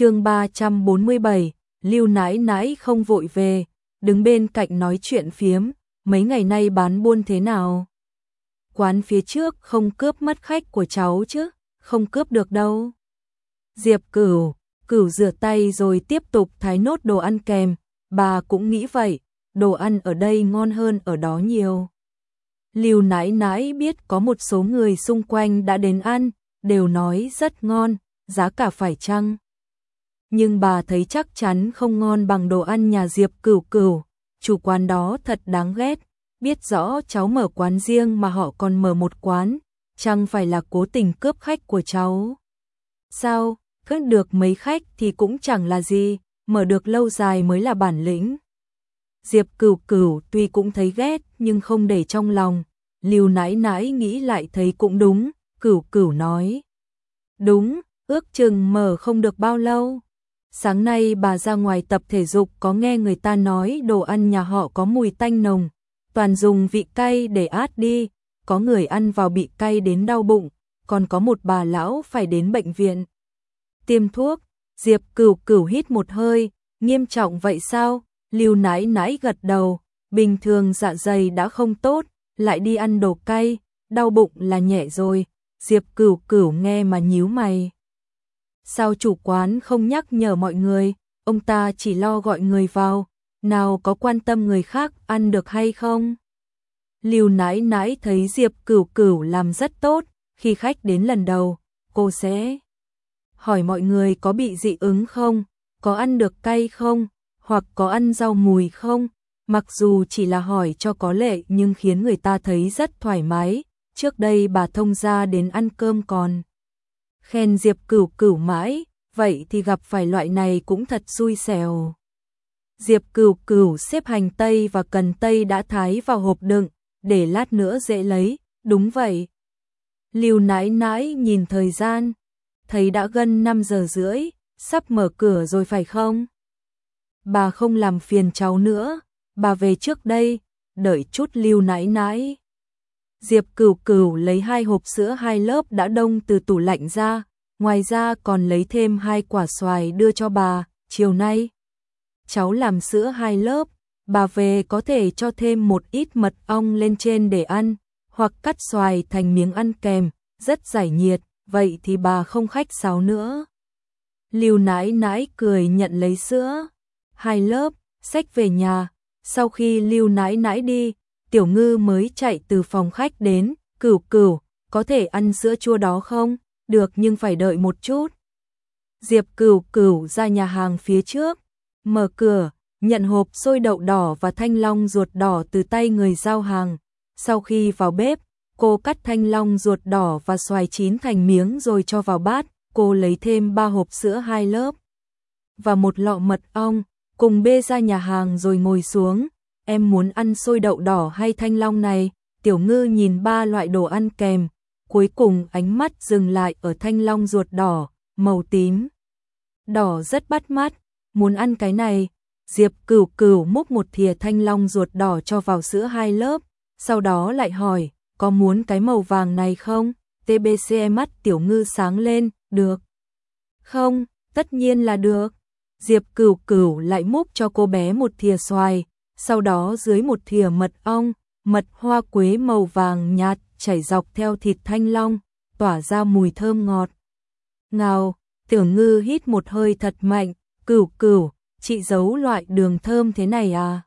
chương 347, Lưu nãi nãi không vội về, đứng bên cạnh nói chuyện phiếm, mấy ngày nay bán buôn thế nào? Quán phía trước không cướp mất khách của cháu chứ, không cướp được đâu. Diệp cửu, cửu rửa tay rồi tiếp tục thái nốt đồ ăn kèm, bà cũng nghĩ vậy, đồ ăn ở đây ngon hơn ở đó nhiều. Lưu nãi nãi biết có một số người xung quanh đã đến ăn, đều nói rất ngon, giá cả phải chăng. Nhưng bà thấy chắc chắn không ngon bằng đồ ăn nhà Diệp cửu cửu, chủ quán đó thật đáng ghét, biết rõ cháu mở quán riêng mà họ còn mở một quán, chẳng phải là cố tình cướp khách của cháu. Sao, cướp được mấy khách thì cũng chẳng là gì, mở được lâu dài mới là bản lĩnh. Diệp cửu cửu tuy cũng thấy ghét nhưng không để trong lòng, Lưu nãi nãi nghĩ lại thấy cũng đúng, cửu cửu nói. Đúng, ước chừng mở không được bao lâu. Sáng nay bà ra ngoài tập thể dục có nghe người ta nói đồ ăn nhà họ có mùi tanh nồng, toàn dùng vị cay để át đi, có người ăn vào bị cay đến đau bụng, còn có một bà lão phải đến bệnh viện. Tiêm thuốc, Diệp cửu cửu hít một hơi, nghiêm trọng vậy sao? Lưu nãi nãi gật đầu, bình thường dạ dày đã không tốt, lại đi ăn đồ cay, đau bụng là nhẹ rồi. Diệp cửu cửu nghe mà nhíu mày. Sao chủ quán không nhắc nhở mọi người, ông ta chỉ lo gọi người vào, nào có quan tâm người khác ăn được hay không? Lưu nãi nãi thấy Diệp cửu cửu làm rất tốt, khi khách đến lần đầu, cô sẽ hỏi mọi người có bị dị ứng không, có ăn được cay không, hoặc có ăn rau mùi không, mặc dù chỉ là hỏi cho có lệ nhưng khiến người ta thấy rất thoải mái, trước đây bà thông gia đến ăn cơm còn. Khen Diệp cửu cửu mãi, vậy thì gặp phải loại này cũng thật xui xẻo. Diệp cửu cửu xếp hành tây và cần tây đã thái vào hộp đựng, để lát nữa dễ lấy, đúng vậy. Lưu nãi nãi nhìn thời gian, thấy đã gần 5 giờ rưỡi, sắp mở cửa rồi phải không? Bà không làm phiền cháu nữa, bà về trước đây, đợi chút lưu nãi nãi. Diệp cửu cửu lấy hai hộp sữa hai lớp đã đông từ tủ lạnh ra, ngoài ra còn lấy thêm hai quả xoài đưa cho bà, chiều nay. Cháu làm sữa hai lớp, bà về có thể cho thêm một ít mật ong lên trên để ăn, hoặc cắt xoài thành miếng ăn kèm, rất giải nhiệt, vậy thì bà không khách sáo nữa. Lưu nãi nãi cười nhận lấy sữa, hai lớp, sách về nhà, sau khi lưu nãi nãi đi, tiểu ngư mới chạy từ phòng khách đến, cửu cửu, có thể ăn sữa chua đó không? Được nhưng phải đợi một chút. Diệp cửu cửu ra nhà hàng phía trước, mở cửa, nhận hộp xôi đậu đỏ và thanh long ruột đỏ từ tay người giao hàng. Sau khi vào bếp, cô cắt thanh long ruột đỏ và xoài chín thành miếng rồi cho vào bát, cô lấy thêm ba hộp sữa hai lớp và một lọ mật ong, cùng bê ra nhà hàng rồi ngồi xuống, em muốn ăn xôi đậu đỏ hay thanh long này, tiểu ngư nhìn ba loại đồ ăn kèm, cuối cùng ánh mắt dừng lại ở thanh long ruột đỏ, màu tím. Đỏ rất bắt mắt, muốn ăn cái này, Diệp cửu cửu múc một thìa thanh long ruột đỏ cho vào sữa hai lớp, sau đó lại hỏi, có muốn cái màu vàng này không? TBC mắt tiểu ngư sáng lên, được. Không, tất nhiên là được. Diệp cửu cửu lại múc cho cô bé một thìa xoài, sau đó dưới một thìa mật ong, mật hoa quế màu vàng nhạt chảy dọc theo thịt thanh long, tỏa ra mùi thơm ngọt. Ngào, tiểu ngư hít một hơi thật mạnh, cửu cửu, chị giấu loại đường thơm thế này à?